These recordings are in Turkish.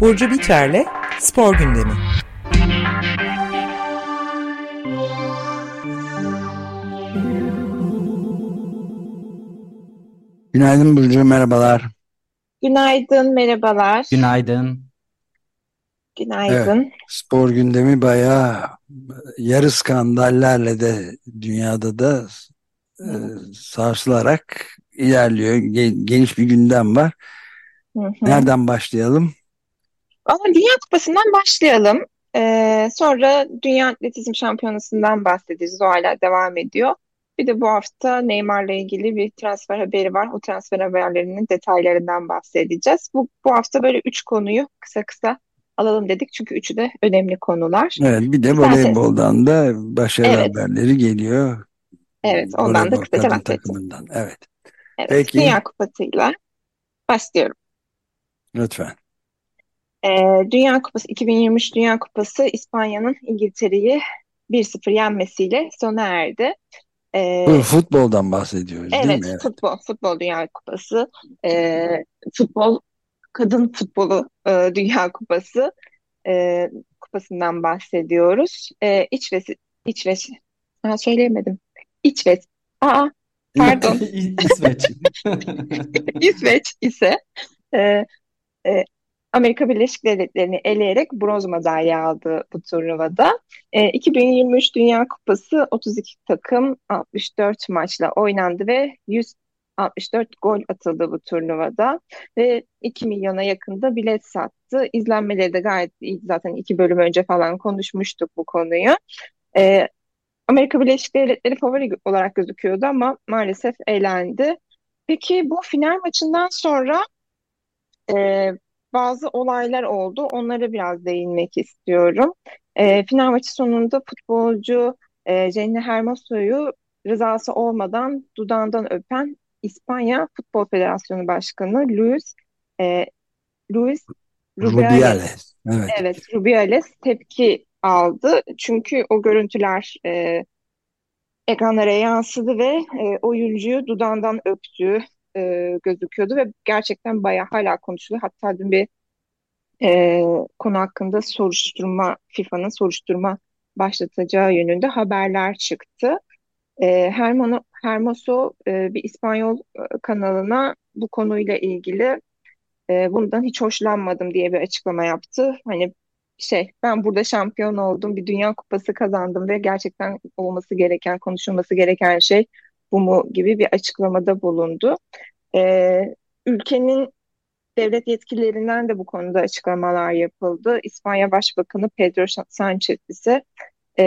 Burcu Biterle Spor Gündemi. Günaydın Burcu, merhabalar. Günaydın, merhabalar. Günaydın. Günaydın. Evet, spor gündemi bayağı yarı skandallerle de dünyada da e, sarsılarak ilerliyor. Geniş bir gündem var. Hı hı. Nereden başlayalım? Ama Dünya Kupası'ndan başlayalım. Ee, sonra Dünya Atletizm Şampiyonası'ndan bahsedeceğiz. O hala devam ediyor. Bir de bu hafta Neymar'la ilgili bir transfer haberi var. O transfer haberlerinin detaylarından bahsedeceğiz. Bu, bu hafta böyle üç konuyu kısa kısa alalım dedik. Çünkü üçü de önemli konular. Evet, bir de İsterseniz- voleyboldan da başarı Evet. haberleri geliyor. Evet, ondan da kısaca takımından. Evet, Evet, Peki. Dünya Kupası'yla başlıyorum. lütfen. Ee, Dünya Kupası 2023 Dünya Kupası İspanya'nın İngiltere'yi 1-0 yenmesiyle sona erdi. Ee, futboldan bahsediyoruz değil evet, mi? Evet. futbol, futbol Dünya Kupası, Ee, futbol kadın futbolu e, Dünya Kupası e, kupasından bahsediyoruz. Ee, İçveç, İçveç, ha, söyleyemedim. İçveç, aa pardon. İsveç. İsveç ise e, e, Amerika Birleşik Devletleri'ni eleyerek bronz madalya aldı bu turnuvada. E, 2023 Dünya Kupası 32 takım 64 maçla oynandı ve 164 gol atıldı bu turnuvada ve 2 milyona yakında bilet sattı. İzlenmeleri de gayet iyi. Zaten iki bölüm önce falan konuşmuştuk bu konuyu. E, Amerika Birleşik Devletleri favori olarak gözüküyordu ama maalesef elendi. Peki bu final maçından sonra e, bazı olaylar oldu. Onlara biraz değinmek istiyorum. E, final maçı sonunda futbolcu e, Jenny Hermoso'yu rızası olmadan dudağından öpen İspanya Futbol Federasyonu Başkanı Luis e, Luis Rubiales Rubiales. Evet. Evet, Rubiales tepki aldı. Çünkü o görüntüler e, ekranlara yansıdı ve e, oyuncuyu dudağından öptüğü e, gözüküyordu ve gerçekten bayağı hala konuşuluyor. Hatta dün bir e, konu hakkında soruşturma, FIFA'nın soruşturma başlatacağı yönünde haberler çıktı. E, Hermano, Hermoso e, bir İspanyol e, kanalına bu konuyla ilgili e, bundan hiç hoşlanmadım diye bir açıklama yaptı. Hani şey ben burada şampiyon oldum, bir dünya kupası kazandım ve gerçekten olması gereken, konuşulması gereken şey bu mu gibi bir açıklamada bulundu. E, ülkenin devlet yetkililerinden de bu konuda açıklamalar yapıldı. İspanya Başbakanı Pedro Sánchez ise e,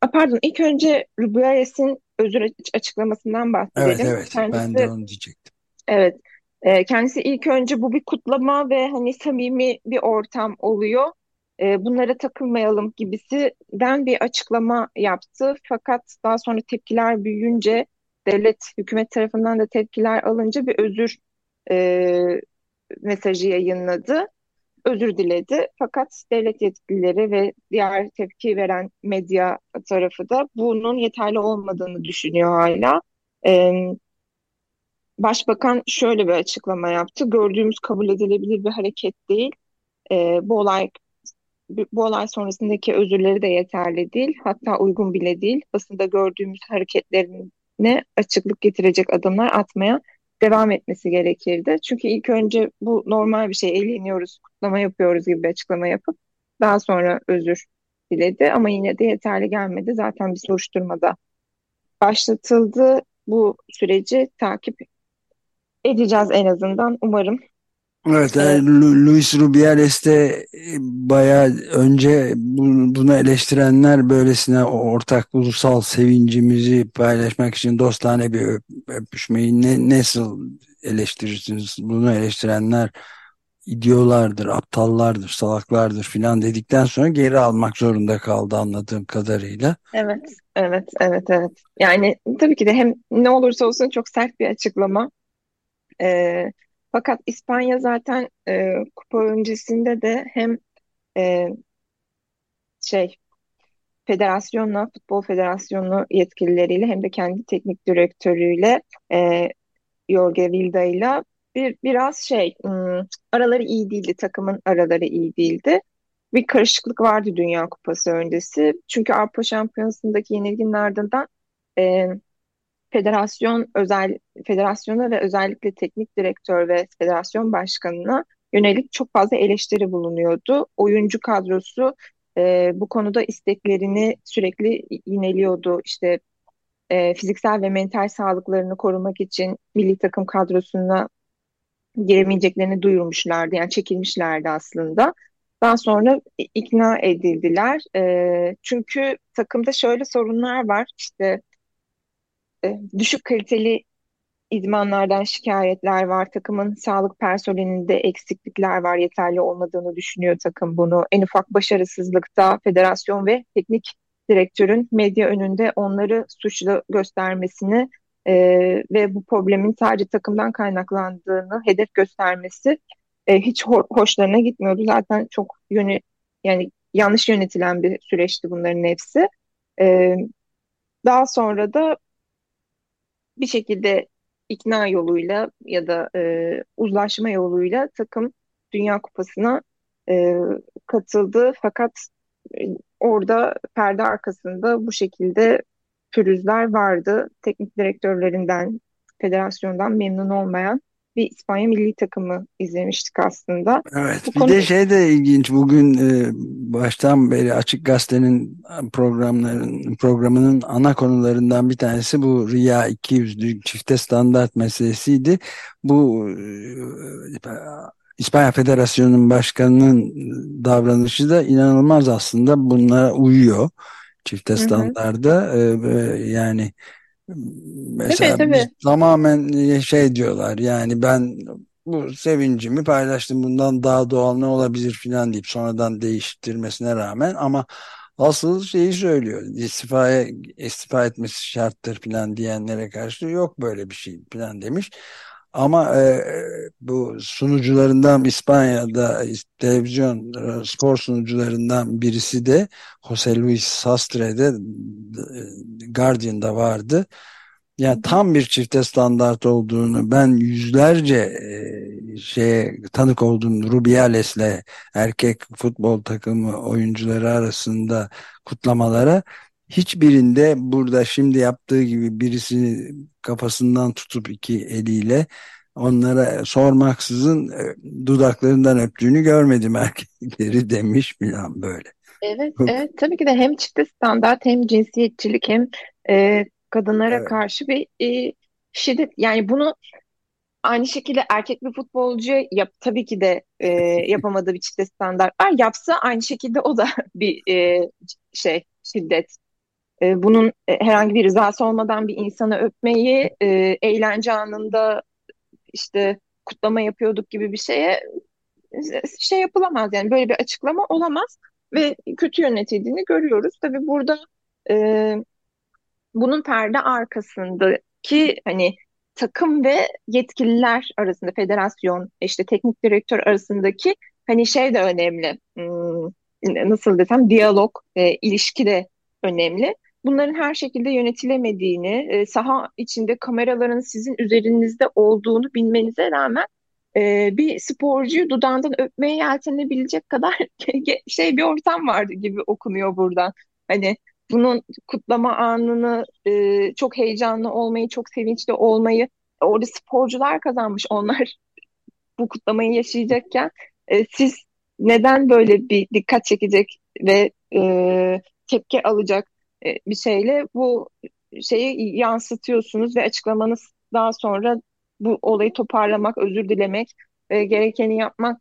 a, pardon ilk önce Rubiales'in özür açıklamasından Evet, bahsedelim. evet. Ben Kendisi de onu diyecektim. Evet. Ee, kendisi ilk önce bu bir kutlama ve hani samimi bir ortam oluyor. Ee, bunlara takılmayalım gibisinden bir açıklama yaptı. Fakat daha sonra tepkiler büyüyünce devlet, hükümet tarafından da tepkiler alınca bir özür e, mesajı yayınladı. Özür diledi. Fakat devlet yetkilileri ve diğer tepki veren medya tarafı da bunun yeterli olmadığını düşünüyor hala. Ee, Başbakan şöyle bir açıklama yaptı. Gördüğümüz kabul edilebilir bir hareket değil. Ee, bu olay bu olay sonrasındaki özürleri de yeterli değil. Hatta uygun bile değil. Basında gördüğümüz hareketlerine açıklık getirecek adımlar atmaya devam etmesi gerekirdi. Çünkü ilk önce bu normal bir şey, eğleniyoruz, kutlama yapıyoruz gibi bir açıklama yapıp daha sonra özür diledi. Ama yine de yeterli gelmedi. Zaten bir soruşturmada başlatıldı. Bu süreci takip edeceğiz en azından umarım. Evet, Ee, yani Lu- Luis Rubiales de e, bayağı önce bu- bunu eleştirenler böylesine ortak ulusal sevincimizi paylaşmak için dostane bir öp- öpüşmeyi ne, nasıl eleştirirsiniz? Bunu eleştirenler idiolardır, aptallardır, salaklardır filan dedikten sonra geri almak zorunda kaldı anladığım kadarıyla. Evet, evet, evet, evet. Yani tabii ki de hem ne olursa olsun çok sert bir açıklama. Ee, fakat İspanya zaten e, kupa öncesinde de hem e, şey federasyonla, futbol federasyonu yetkilileriyle hem de kendi teknik direktörüyle e, Jorge Vilda'yla bir biraz şey ım, araları iyi değildi, takımın araları iyi değildi. Bir karışıklık vardı Dünya Kupası öncesi. Çünkü Avrupa Şampiyonası'ndaki yenilginin ardından e, federasyon özel federasyona ve özellikle teknik direktör ve federasyon başkanına yönelik çok fazla eleştiri bulunuyordu. Oyuncu kadrosu e, bu konuda isteklerini sürekli yineliyordu. İşte e, fiziksel ve mental sağlıklarını korumak için milli takım kadrosuna giremeyeceklerini duyurmuşlardı. Yani çekilmişlerdi aslında. Daha sonra ikna edildiler. E, çünkü takımda şöyle sorunlar var. İşte e, düşük kaliteli idmanlardan şikayetler var. Takımın sağlık personelinde eksiklikler var. Yeterli olmadığını düşünüyor takım bunu. En ufak başarısızlıkta federasyon ve teknik direktörün medya önünde onları suçlu göstermesini e, ve bu problemin sadece takımdan kaynaklandığını hedef göstermesi e, hiç ho hoşlarına gitmiyordu. Zaten çok yönü yani yanlış yönetilen bir süreçti bunların hepsi. E, daha sonra da bir şekilde ikna yoluyla ya da e, uzlaşma yoluyla takım Dünya Kupası'na e, katıldı. Fakat e, orada perde arkasında bu şekilde pürüzler vardı. Teknik direktörlerinden, federasyondan memnun olmayan bir İspanya milli takımı izlemiştik aslında. Evet, Bu bir konu... de şey de ilginç. Bugün e, baştan beri Açık Gazete'nin programların programının ana konularından bir tanesi bu Riya 200'lü çifte standart meselesiydi. Bu e, İspanya Federasyonu'nun başkanının davranışı da inanılmaz aslında bunlara uyuyor. Çifte standarda e, yani Mesela tabii, tabii. tamamen e, şey diyorlar yani ben bu sevincimi paylaştım bundan daha doğal ne olabilir filan deyip sonradan değiştirmesine rağmen ama asıl şeyi söylüyor istifaya istifa etmesi şarttır filan diyenlere karşı yok böyle bir şey filan demiş. Ama e, bu sunucularından İspanya'da televizyon e, spor sunucularından birisi de Jose Luis Sastre'de e, Guardian'da vardı. Yani tam bir çifte standart olduğunu ben yüzlerce e, şeye tanık oldum Rubiales'le erkek futbol takımı oyuncuları arasında kutlamalara hiçbirinde burada şimdi yaptığı gibi birisini kafasından tutup iki eliyle onlara sormaksızın e, dudaklarından öptüğünü görmedim erkekleri demiş falan böyle. Evet, evet tabii ki de hem çifte standart hem cinsiyetçilik hem e, kadınlara evet. karşı bir e, şiddet yani bunu aynı şekilde erkek bir futbolcu yap tabii ki de e, yapamadığı bir çifte standart var. Yapsa aynı şekilde o da bir e, şey şiddet. E, bunun e, herhangi bir rızası olmadan bir insanı öpmeyi e, eğlence anında işte kutlama yapıyorduk gibi bir şeye şey yapılamaz yani böyle bir açıklama olamaz ve kötü yönetildiğini görüyoruz. Tabii burada e, bunun perde arkasındaki hani takım ve yetkililer arasında federasyon işte teknik direktör arasındaki hani şey de önemli hmm, nasıl desem diyalog e, ilişki de önemli. Bunların her şekilde yönetilemediğini, e, saha içinde kameraların sizin üzerinizde olduğunu bilmenize rağmen e, bir sporcuyu dudağından öpmeye yeltenebilecek kadar şey bir ortam vardı gibi okunuyor buradan. Hani bunun kutlama anını e, çok heyecanlı olmayı, çok sevinçli olmayı orada sporcular kazanmış. Onlar bu kutlamayı yaşayacakken e, siz neden böyle bir dikkat çekecek ve e, tepki alacak e, bir şeyle bu şeyi yansıtıyorsunuz ve açıklamanız daha sonra bu olayı toparlamak, özür dilemek, e, gerekeni yapmak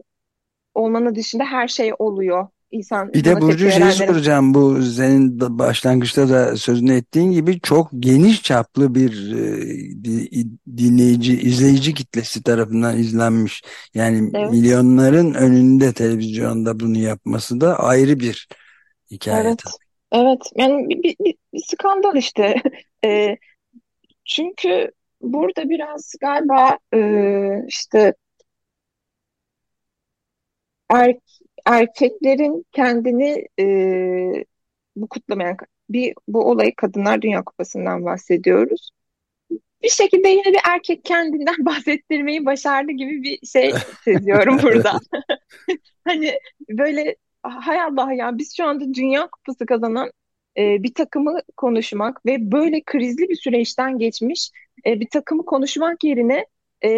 olmanın dışında her şey oluyor. İnsan bir de Burcu şey soracağım bu senin başlangıçta da sözünü ettiğin gibi çok geniş çaplı bir e, dinleyici, izleyici kitlesi tarafından izlenmiş. Yani evet. milyonların önünde televizyonda bunu yapması da ayrı bir hikaye. Evet. Evet yani bir, bir, bir, bir skandal işte. E, çünkü burada biraz galiba e, işte er, erkeklerin kendini e, bu kutlamayan bir bu olayı Kadınlar Dünya Kupası'ndan bahsediyoruz. Bir şekilde yine bir erkek kendinden bahsettirmeyi başardı gibi bir şey seziyorum burada. hani böyle hay Allah ya biz şu anda Dünya Kupası kazanan e, bir takımı konuşmak ve böyle krizli bir süreçten geçmiş e, bir takımı konuşmak yerine e,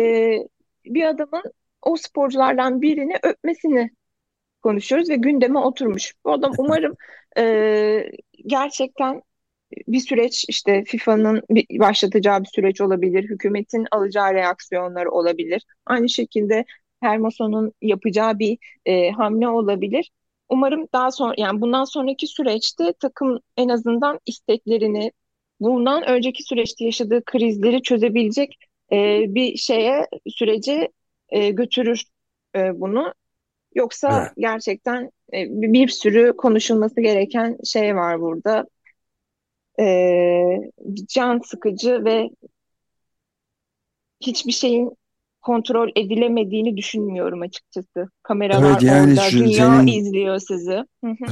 bir adamın o sporculardan birini öpmesini konuşuyoruz ve gündeme oturmuş. Bu adam umarım e, gerçekten bir süreç işte FIFA'nın başlatacağı bir süreç olabilir, hükümetin alacağı reaksiyonlar olabilir. Aynı şekilde Hermoso'nun yapacağı bir e, hamle olabilir. Umarım daha sonra yani bundan sonraki süreçte takım en azından isteklerini bundan önceki süreçte yaşadığı krizleri çözebilecek e, bir şeye sürece e, götürür e, bunu. Yoksa evet. gerçekten e, bir sürü konuşulması gereken şey var burada. E, can sıkıcı ve hiçbir şeyin kontrol edilemediğini düşünmüyorum açıkçası. Kameralar evet, yani orada, şu, dünya senin izliyor sizi.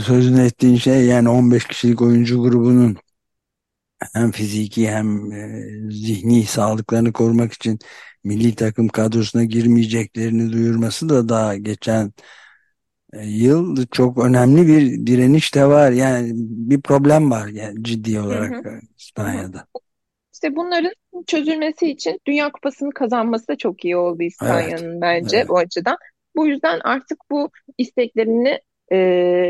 Sözünü ettiğin şey yani 15 kişilik oyuncu grubunun hem fiziki hem e, zihni sağlıklarını korumak için milli takım kadrosuna girmeyeceklerini duyurması da daha geçen e, yıl çok önemli bir direniş de var. Yani bir problem var yani ciddi olarak hı hı. İspanya'da. İşte bunların çözülmesi için Dünya Kupası'nı kazanması da çok iyi oldu İspanya'nın evet, bence evet. bu açıdan. Bu yüzden artık bu isteklerini e,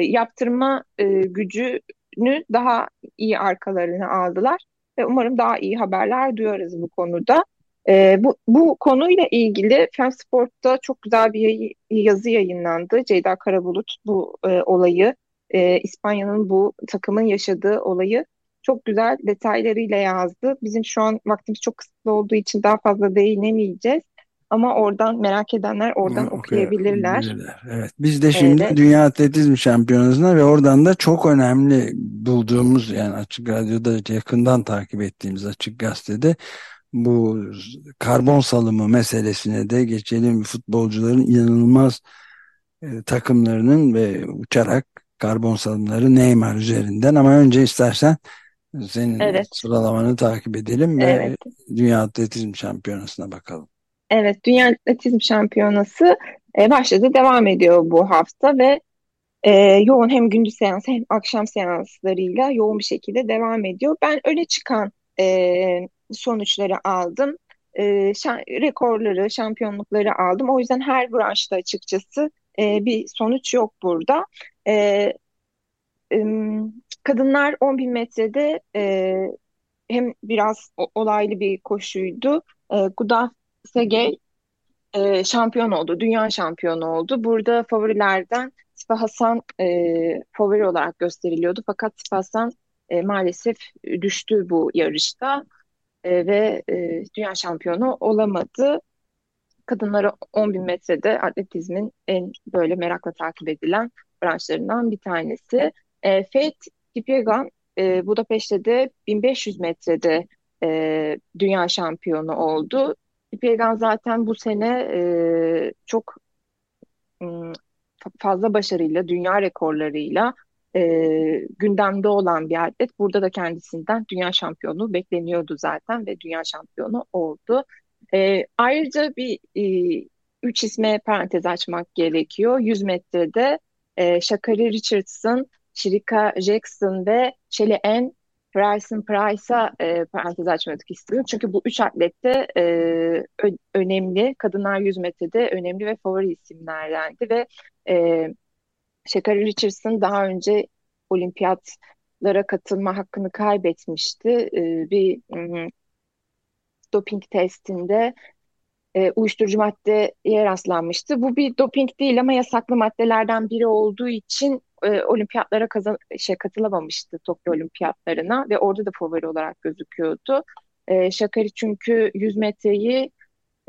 yaptırma e, gücünü daha iyi arkalarına aldılar ve umarım daha iyi haberler duyarız bu konuda. E, bu, bu konuyla ilgili Femsport'ta çok güzel bir yazı yayınlandı. Ceyda Karabulut bu e, olayı, e, İspanya'nın bu takımın yaşadığı olayı çok güzel detaylarıyla yazdı. Bizim şu an vaktimiz çok kısıtlı olduğu için daha fazla değinemeyeceğiz. Ama oradan merak edenler oradan Hı, okuyabilirler. Evet. Biz de şimdi evet. Dünya Atletizm Şampiyonası'na ve oradan da çok önemli bulduğumuz yani Açık Radyo'da yakından takip ettiğimiz Açık Gazete'de bu karbon salımı meselesine de geçelim. Futbolcuların inanılmaz e, takımlarının ve uçarak karbon salımları Neymar üzerinden ama önce istersen senin evet. sıralamanı takip edelim ve evet. Dünya Atletizm Şampiyonası'na bakalım. Evet, Dünya Atletizm Şampiyonası e, başladı, devam ediyor bu hafta ve e, yoğun hem gündüz seans hem akşam seanslarıyla yoğun bir şekilde devam ediyor. Ben öne çıkan e, sonuçları aldım. E, şan, rekorları, şampiyonlukları aldım. O yüzden her branşta açıkçası e, bir sonuç yok burada. E, kadınlar 10 bin metrede e, hem biraz olaylı bir koşuydu. E, Gudaf Segey e, şampiyon oldu, dünya şampiyonu oldu. Burada favorilerden Sipa Hasan e, favori olarak gösteriliyordu. Fakat Sipa Hasan e, maalesef düştü bu yarışta e, ve e, dünya şampiyonu olamadı. Kadınlara 10 bin metrede atletizmin en böyle merakla takip edilen branşlarından bir tanesi. E, Faith Kipyegon e, Budapeşte de 1500 metrede e, dünya şampiyonu oldu. Kipyegon zaten bu sene e, çok fazla başarıyla, dünya rekorlarıyla e, gündemde olan bir atlet. Burada da kendisinden dünya şampiyonu bekleniyordu zaten ve dünya şampiyonu oldu. E, ayrıca bir e, üç isme parantez açmak gerekiyor. 100 metrede e, Shakari Richardson, Shirika Jackson ve Shelly Ann Bryson Price'a e, parantez açmak istiyorum. Çünkü bu üç atlette e, önemli, kadınlar 100 metrede önemli ve favori isimlerdendi ve e, Shakari Richardson daha önce olimpiyatlara katılma hakkını kaybetmişti. E, bir um, doping testinde e, uyuşturucu maddeye rastlanmıştı. Bu bir doping değil ama yasaklı maddelerden biri olduğu için e, olimpiyatlara kazan şey katılamamıştı Tokyo olimpiyatlarına ve orada da favori olarak gözüküyordu. E, Şakari çünkü 100 metreyi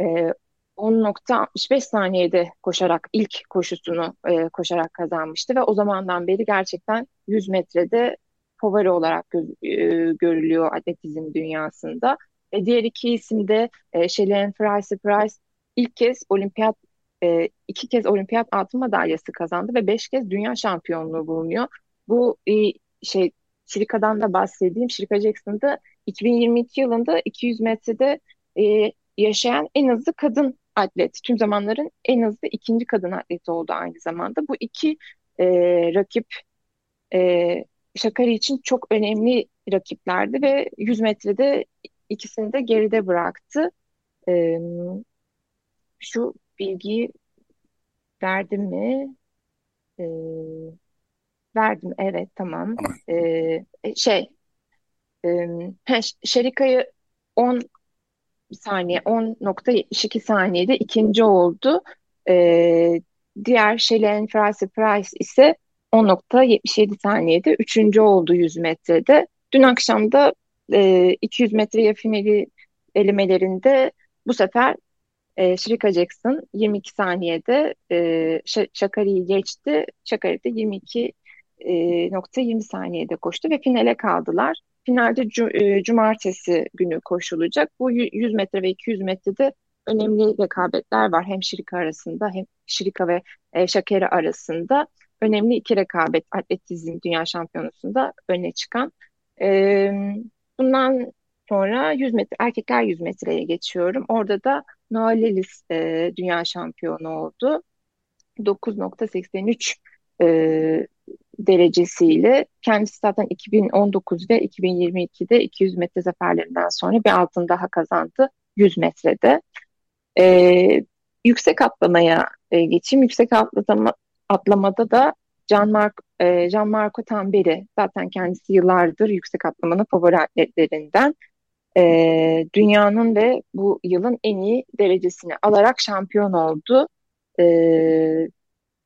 e, 10.65 saniyede koşarak ilk koşusunu e, koşarak kazanmıştı ve o zamandan beri gerçekten 100 metrede favori olarak göz, e, görülüyor atletizm dünyasında. E, diğer iki isim de e, Shelley Price Price ilk kez olimpiyat e, iki kez olimpiyat altın madalyası kazandı ve beş kez dünya şampiyonluğu bulunuyor. Bu e, şey Şirika'dan da bahsedeyim. Şirika Jackson'da 2022 yılında 200 metrede e, yaşayan en hızlı kadın atlet. Tüm zamanların en hızlı ikinci kadın atleti oldu aynı zamanda. Bu iki e, rakip e, Şakari için çok önemli rakiplerdi ve 100 metrede ikisini de geride bıraktı. E, şu bilgiyi verdim mi? E, verdim, evet tamam. E, şey, e, Şerika'yı 10 saniye 10.72 saniyede ikinci oldu. E, diğer Shelley Frasi Price ise 10.77 saniyede üçüncü oldu 100 metrede. Dün akşam da e, 200 metre finali elemelerinde bu sefer e, Shrika Jackson 22 saniyede e, Şakari'yi geçti. Şakari de 22 e, nokta 20 saniyede koştu ve finale kaldılar. Finalde e, cumartesi günü koşulacak. Bu 100 metre ve 200 metrede önemli rekabetler var. Hem Şirika arasında hem Şirika ve e, Şakeri arasında önemli iki rekabet atletizm dünya şampiyonasında öne çıkan. E, bundan sonra 100 metre erkekler 100 metreye geçiyorum. Orada da Noah Lillis e, dünya şampiyonu oldu. 9.83 e, derecesiyle kendisi zaten 2019 ve 2022'de 200 metre zaferlerinden sonra bir altın daha kazandı 100 metrede. E, yüksek atlamaya e, geçeyim. Yüksek atlama, atlamada da Can Mark e, Can Marco Tamberi zaten kendisi yıllardır yüksek atlamanın favori atletlerinden e, dünyanın ve bu yılın en iyi derecesini alarak şampiyon oldu. E,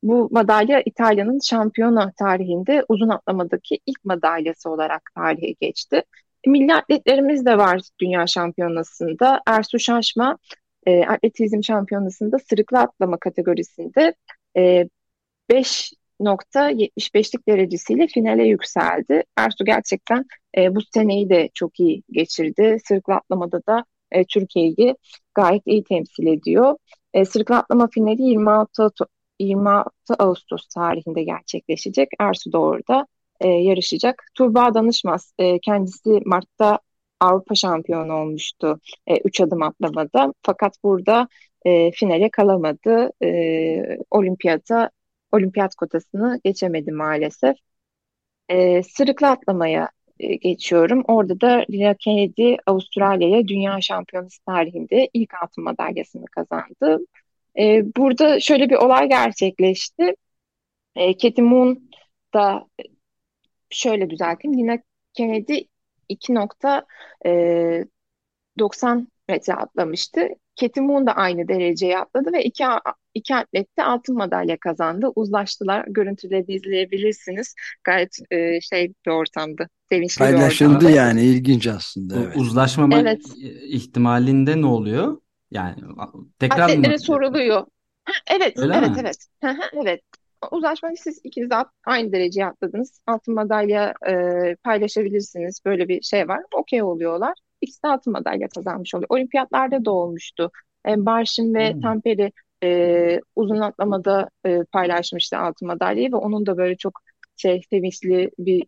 bu madalya İtalya'nın şampiyona tarihinde uzun atlamadaki ilk madalyası olarak tarihe geçti. Milli atletlerimiz de var dünya şampiyonasında. Ersu Şaşma e, atletizm şampiyonasında sırıklı atlama kategorisinde e, 5.75'lik derecesiyle finale yükseldi. Ersu gerçekten e, bu seneyi de çok iyi geçirdi. Sırıklı atlamada da e, Türkiye'yi gayet iyi temsil ediyor. E, sırıklı atlama finali 26 26 Ağustos tarihinde gerçekleşecek. Ersu da orada e, yarışacak. Tuğba Danışmaz e, kendisi Mart'ta Avrupa şampiyonu olmuştu e, adım atlamada. Fakat burada e, finale kalamadı. E, olimpiyata olimpiyat kotasını geçemedi maalesef. E, sırıklı atlamaya e, geçiyorum. Orada da Lina Kennedy Avustralya'ya dünya şampiyonası tarihinde ilk altın madalyasını kazandı. E, burada şöyle bir olay gerçekleşti. E, Katie Moon da şöyle düzelteyim. Lina Kennedy 2.90 metre atlamıştı. Katie Moon da aynı dereceye atladı ve iki, iki atlet de altın madalya kazandı. Uzlaştılar. Görüntüleri izleyebilirsiniz. Gayet e, şey bir ortamdı. Sevinçli Paylaşıldı bir ortamdı. yani ilginç aslında. Evet. Uzlaşmama Evet. ihtimalinde ne oluyor? Yani tekrar mı? Atletlere soruluyor. Ha, evet, Öyle evet, mi? evet. Hı hı, evet. Uzlaşmayı siz ikiniz de at- aynı dereceye atladınız. Altın madalya e, paylaşabilirsiniz. Böyle bir şey var. Okey oluyorlar. İkisi de altın madalya kazanmış oluyor. Olimpiyatlarda da olmuştu. E, Barşin ve Hmm. Tamperi e, uzun atlamada e, paylaşmıştı altın madalyayı ve onun da böyle çok şey sevinçli bir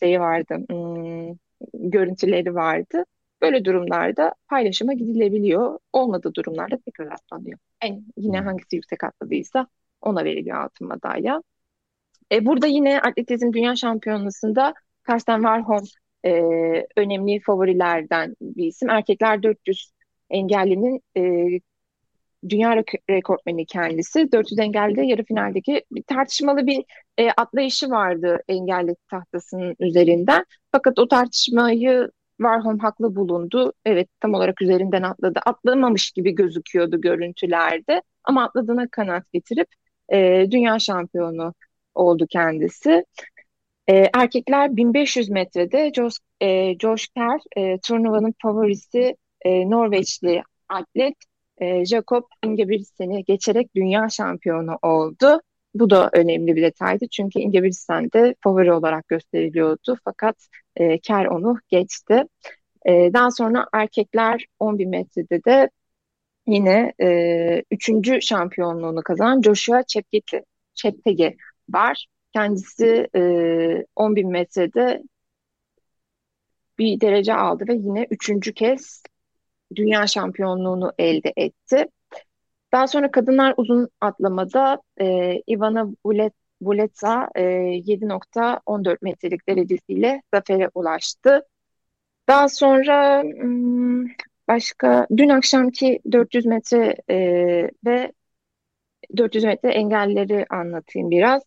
şeyi vardı. Hmm, görüntüleri vardı. Böyle durumlarda paylaşıma gidilebiliyor. Olmadığı durumlarda tekrar atlanıyor. En yine Hmm. hangisi yüksek atladıysa ona veriliyor altın madalya. E, burada yine atletizm dünya şampiyonasında Karsten Warholm e, önemli favorilerden bir isim. Erkekler 400 engellinin e, dünya rek- rekortmeni kendisi. 400 engelde yarı finaldeki bir tartışmalı bir e, atlayışı vardı engelli tahtasının üzerinden. Fakat o tartışmayı Warholm haklı bulundu. Evet tam olarak üzerinden atladı. Atlamamış gibi gözüküyordu görüntülerde. Ama atladığına kanaat getirip e, dünya şampiyonu oldu kendisi. E, erkekler 1500 metrede Josh, e, Josh Kerr e, turnuvanın favorisi e, Norveçli atlet e, Jakob Ingebrigtsen'i geçerek dünya şampiyonu oldu. Bu da önemli bir detaydı çünkü Ingebrigtsen de favori olarak gösteriliyordu fakat e, Kerr onu geçti. E, daha sonra erkekler 10.000 metrede de yine e, üçüncü şampiyonluğunu kazanan Joshua Cheptegei var. Kendisi e, 10 bin metrede bir derece aldı ve yine üçüncü kez dünya şampiyonluğunu elde etti. Daha sonra kadınlar uzun atlamada e, Ivana Vuleta e, 7.14 metrelik derecesiyle zafere ulaştı. Daha sonra başka dün akşamki 400 metre e, ve 400 metre engelleri anlatayım biraz.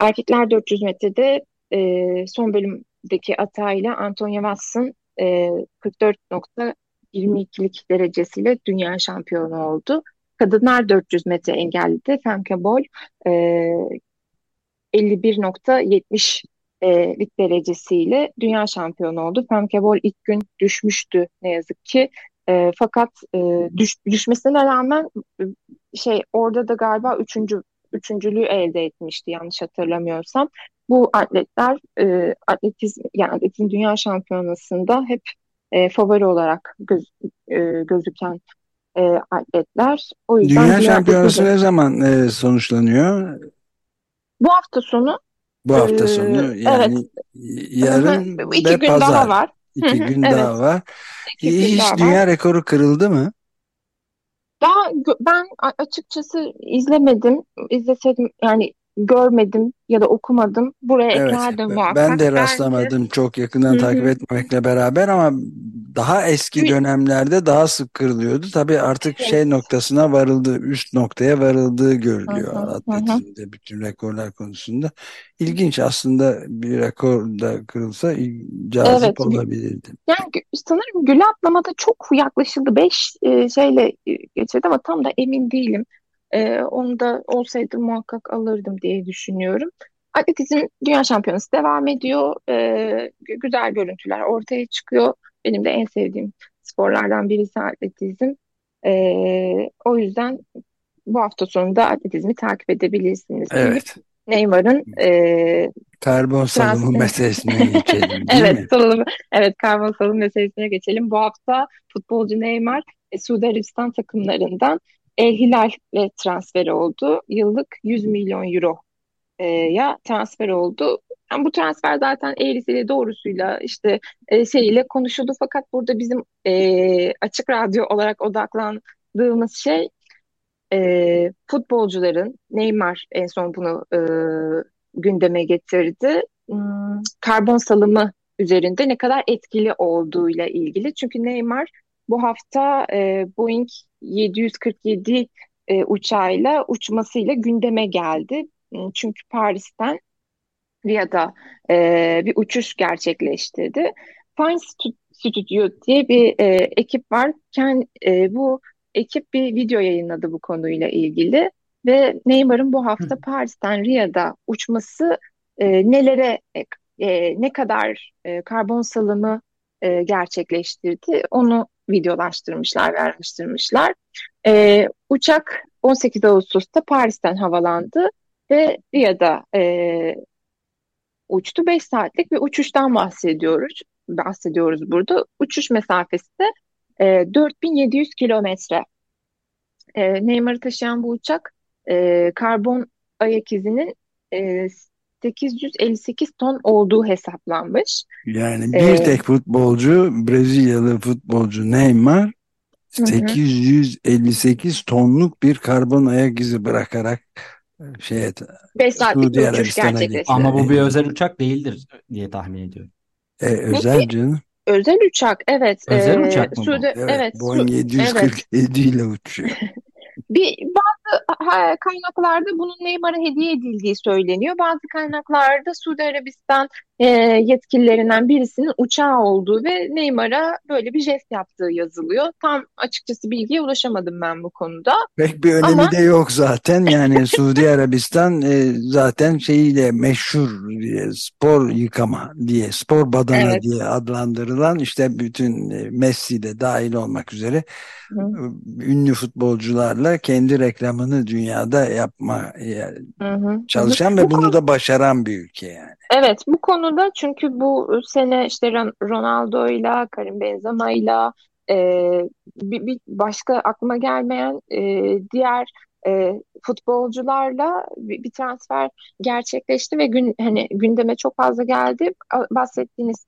Erkekler 400 metrede e, son bölümdeki atayla Antonia Wass'ın e, 44.22'lik derecesiyle dünya şampiyonu oldu. Kadınlar 400 metre engellide Femke Bol e, 51.70 lik derecesiyle dünya şampiyonu oldu. Femke Bol ilk gün düşmüştü ne yazık ki. E, fakat e, düş, düşmesine rağmen şey orada da galiba üçüncü üçüncülüğü elde etmişti yanlış hatırlamıyorsam. Bu atletler e, atletizm yani atletizm dünya şampiyonasında hep e, favori olarak göz, e, gözüken e, atletler. O yüzden dünya şampiyonası ne zaman e, sonuçlanıyor? Bu hafta sonu. Bu hafta sonu yani evet. yarın İki ve gün pazar. daha var. İki gün evet. daha var. İki Hiç daha dünya var. rekoru kırıldı mı? Daha ben açıkçası izlemedim. İzleseydim yani görmedim ya da okumadım. Buraya evet, eklerdim muhakkak. Ben de rastlamadım Bence... çok yakından takip etmemekle beraber ama daha eski dönemlerde daha sık kırılıyordu. Tabii artık evet. şey noktasına varıldı, üst noktaya varıldığı görülüyor atletizmde bütün rekorlar konusunda. İlginç aslında bir rekor da kırılsa cazip evet. olabilirdi. Yani sanırım güle atlamada çok yaklaşıldı. Beş e, şeyle geçirdi ama tam da emin değilim. E, onu da olsaydı muhakkak alırdım diye düşünüyorum. Atletizm Dünya Şampiyonası devam ediyor. E, güzel görüntüler ortaya çıkıyor. Benim de en sevdiğim sporlardan birisi atletizm. E, o yüzden bu hafta sonunda atletizmi takip edebilirsiniz. Evet. Neymar'ın e, karbon salımı meselesine geçelim değil evet, mi? Salımı, evet karbon salımı meselesine geçelim. Bu hafta futbolcu Neymar e, Suudi Arabistan takımlarından El Hilal'e transfer oldu. Yıllık 100 milyon euro e, ya transfer oldu. Yani bu transfer zaten eğrisiyle doğrusuyla işte e, şeyiyle konuşuldu fakat burada bizim e, açık radyo olarak odaklandığımız şey e, futbolcuların Neymar en son bunu e, gündeme getirdi. Hmm, karbon salımı üzerinde ne kadar etkili olduğuyla ilgili. Çünkü Neymar bu hafta e, Boeing 747 e, uçağıyla uçmasıyla gündeme geldi. Çünkü Paris'ten Riyad'a e, bir uçuş gerçekleştirdi. Fine Studio diye bir e, ekip var. Kend, e, bu ekip bir video yayınladı bu konuyla ilgili ve Neymar'ın bu hafta Paris'ten Riyad'a uçması e, nelere e, e, ne kadar e, karbon salımı e, gerçekleştirdi onu videolaştırmışlar ve araştırmışlar. E, uçak 18 Ağustos'ta Paris'ten havalandı ve Riyad'a e, uçtu. 5 saatlik bir uçuştan bahsediyoruz. Bahsediyoruz burada. Uçuş mesafesi de e, 4700 kilometre. E, Neymar'ı taşıyan bu uçak e, karbon ayak izinin e, 858 ton olduğu hesaplanmış. Yani bir ee, tek futbolcu Brezilyalı futbolcu Neymar 858 tonluk bir karbon ayak izi bırakarak e, şeye 5 saatlik bir uçuş gerçekleşti. Ama bu bir özel uçak değildir diye tahmin ediyorum. E, özel canım. Özel uçak evet. Özel ee, uçak mı Suudi, Evet, evet Boeing 747 evet. ile uçuyor. Bir bazı kaynaklarda bunun Neymar'a hediye edildiği söyleniyor. Bazı kaynaklarda Suudi Arabistan e, yetkililerinden birisinin uçağı olduğu ve Neymar'a böyle bir jest yaptığı yazılıyor. Tam açıkçası bilgiye ulaşamadım ben bu konuda. Pek bir önemi Ama... de yok zaten. Yani Suudi Arabistan e, zaten şeyiyle meşhur spor yıkama diye, spor badana evet. diye adlandırılan işte bütün e, Messi de dahil olmak üzere Hı. ünlü futbolcularla kendi reklamını dünyada yapma yani hı hı. çalışan hı. ve bunu da başaran bir ülke yani. Evet bu konuda çünkü bu sene işte Ronaldo'yla, Karim Benzema'yla e, bir, bir başka aklıma gelmeyen e, diğer e, futbolcularla bir, bir transfer gerçekleşti ve gün hani gündeme çok fazla geldi. Bahsettiğiniz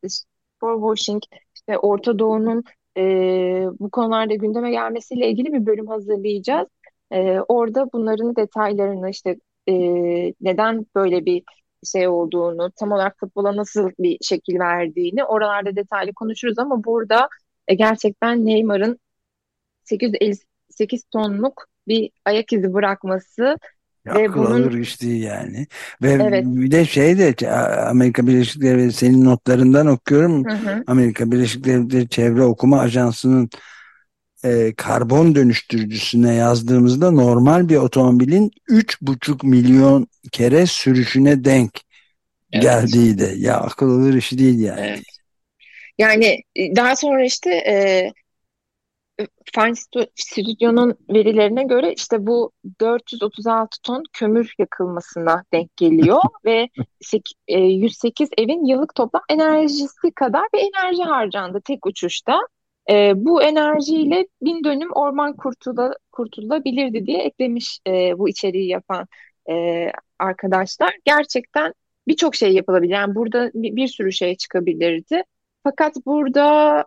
spor washing, işte Orta Doğu'nun e, bu konularda gündeme gelmesiyle ilgili bir bölüm hazırlayacağız. E, orada bunların detaylarını işte e, neden böyle bir şey olduğunu, tam olarak futbola nasıl bir şekil verdiğini oralarda detaylı konuşuruz ama burada e, gerçekten Neymar'ın 858 tonluk bir ayak izi bırakması ve Akıl bunun alır iş değil yani. Ve evet. bir de şey de Amerika Birleşik Devletleri senin notlarından okuyorum. Hı hı. Amerika Birleşik Devletleri Çevre Okuma Ajansı'nın e, karbon dönüştürücüsüne yazdığımızda normal bir otomobilin 3,5 milyon kere sürüşüne denk evet. geldiği de. Ya akıl alır işi değil yani. Evet. Yani e, daha sonra işte e, Fine Stüdyo'nun verilerine göre işte bu 436 ton kömür yakılmasına denk geliyor ve 108 e, evin yıllık toplam enerjisi kadar bir enerji harcandı tek uçuşta. E, bu enerjiyle bin dönüm orman kurtula, kurtulabilirdi diye eklemiş e, bu içeriği yapan e, arkadaşlar. Gerçekten birçok şey yapılabilir. Yani burada bir, bir sürü şey çıkabilirdi. Fakat burada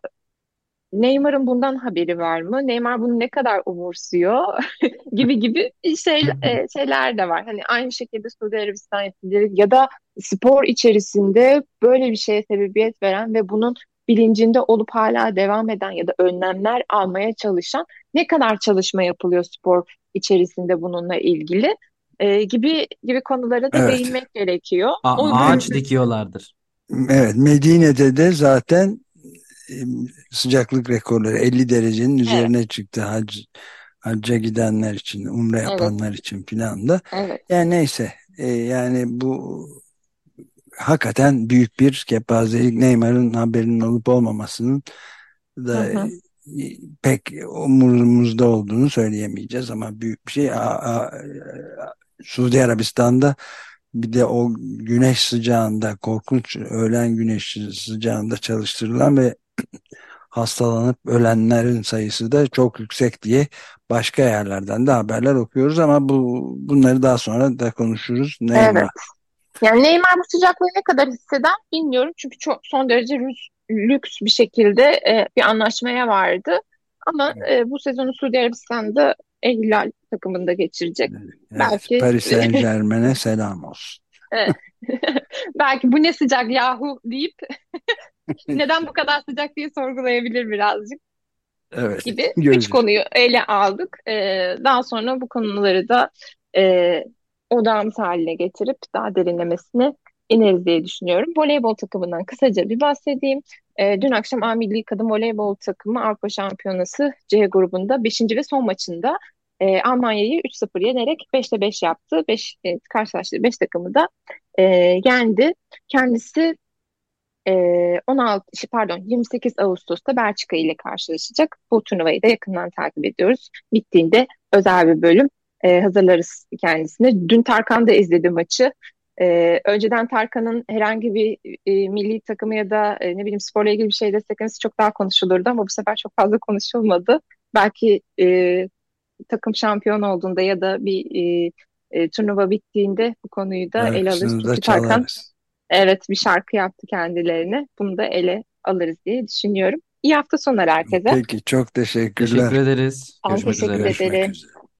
Neymar'ın bundan haberi var mı? Neymar bunu ne kadar umursuyor gibi gibi şey, e, şeyler de var. Hani aynı şekilde Suudi Arabistan yetkilileri ya da spor içerisinde böyle bir şeye sebebiyet veren ve bunun bilincinde olup hala devam eden ya da önlemler almaya çalışan ne kadar çalışma yapılıyor spor içerisinde bununla ilgili e, gibi gibi konulara da evet. değinmek gerekiyor. A- ağaç dikiyorlardır. Evet Medine'de de zaten sıcaklık rekorları 50 derecenin üzerine evet. çıktı hac, hacca gidenler için, umre yapanlar evet. için filan da. Evet. Yani neyse e, yani bu hakikaten büyük bir kepazelik Neymar'ın haberinin olup olmamasının da hı hı. pek umurumuzda olduğunu söyleyemeyeceğiz ama büyük bir şey. A, a, Suudi Arabistan'da bir de o güneş sıcağında korkunç öğlen güneş sıcağında çalıştırılan ve hastalanıp ölenlerin sayısı da çok yüksek diye başka yerlerden de haberler okuyoruz ama bu bunları daha sonra da konuşuruz. Neymar. Evet. Yani Neymar bu sıcaklığı ne kadar hisseder bilmiyorum çünkü çok son derece lüks bir şekilde e, bir anlaşmaya vardı. Ama evet. e, bu sezonu Suudi Arabistan'da El Hilal takımında geçirecek. Evet, Belki Paris Saint Germain'e selam olsun. Belki bu ne sıcak yahu deyip neden bu kadar sıcak diye sorgulayabilir birazcık. Evet. Gibi üç konuyu ele aldık. Ee, daha sonra bu konuları da e, odağımız haline getirip daha derinlemesine ineriz diye düşünüyorum. Voleybol takımından kısaca bir bahsedeyim. E, dün akşam A Milli Kadın Voleybol takımı Avrupa Şampiyonası C grubunda 5. ve son maçında e, Almanya'yı 3-0 yenerek 5'te 5 yaptı. 5 e, karşılaştığı 5 takımı da e, yendi. Kendisi e, 16 pardon 28 Ağustos'ta Belçika ile karşılaşacak. Bu turnuvayı da yakından takip ediyoruz. Bittiğinde özel bir bölüm e, hazırlarız kendisine. Dün Tarkan da izledi maçı. E, önceden Tarkan'ın herhangi bir e, milli takımı ya da e, ne bileyim sporla ilgili bir şey desteklemesi çok daha konuşulurdu ama bu sefer çok fazla konuşulmadı. Belki e, takım şampiyon olduğunda ya da bir e, e, turnuva bittiğinde bu konuyu da evet, ele alırız. Çünkü Tarkan evet bir şarkı yaptı kendilerine. Bunu da ele alırız diye düşünüyorum. İyi hafta sonları herkese. Peki çok teşekkürler. Teşekkür ederiz. Görüşmek teşekkür üzere. ederim.